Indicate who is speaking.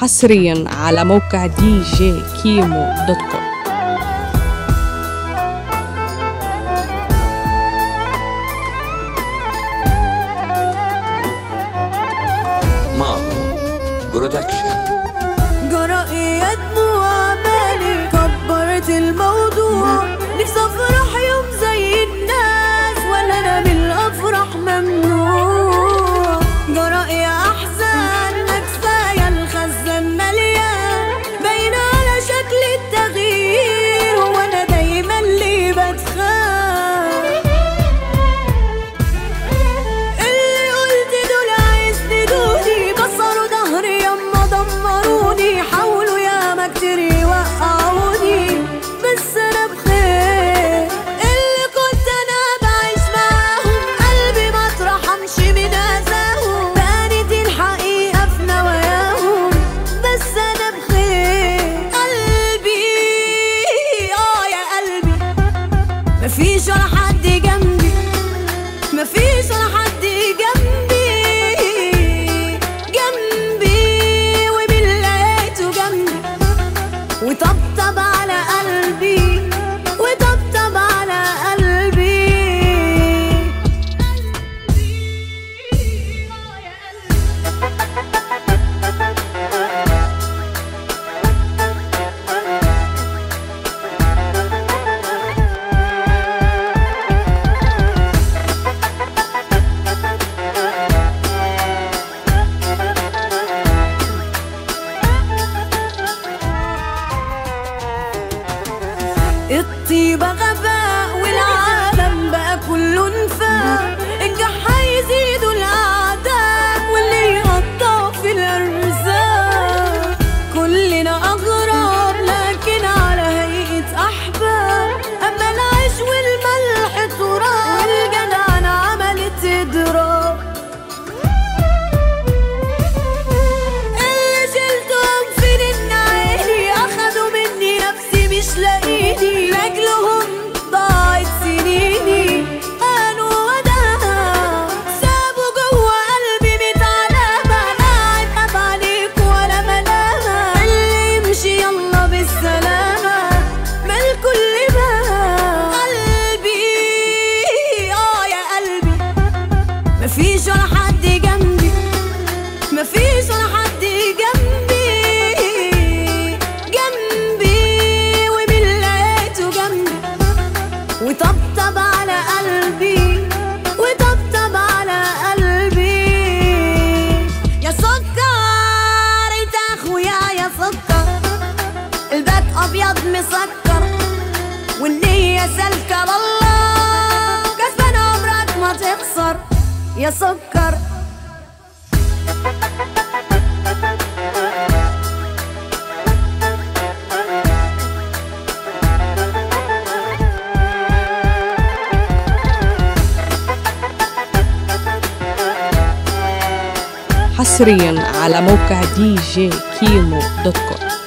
Speaker 1: حصريا على موقع دي جي كيمو دوت كوم.
Speaker 2: برودكشن
Speaker 3: جرائي دموع بالي كبرت الموضوع نفسي مفيش ولا حد جنبي. مفيش ولا الطيبة غباء والعالم بقى كله نفاق الجح يزيدوا الأعداء واللي يقطع في الأرزاق. كلنا أبيض مسكر والنية سلكة والله كسبان عمرك ما تخسر يا سكر.
Speaker 1: حصريا على موقع دي جي كيمو دوت كوم.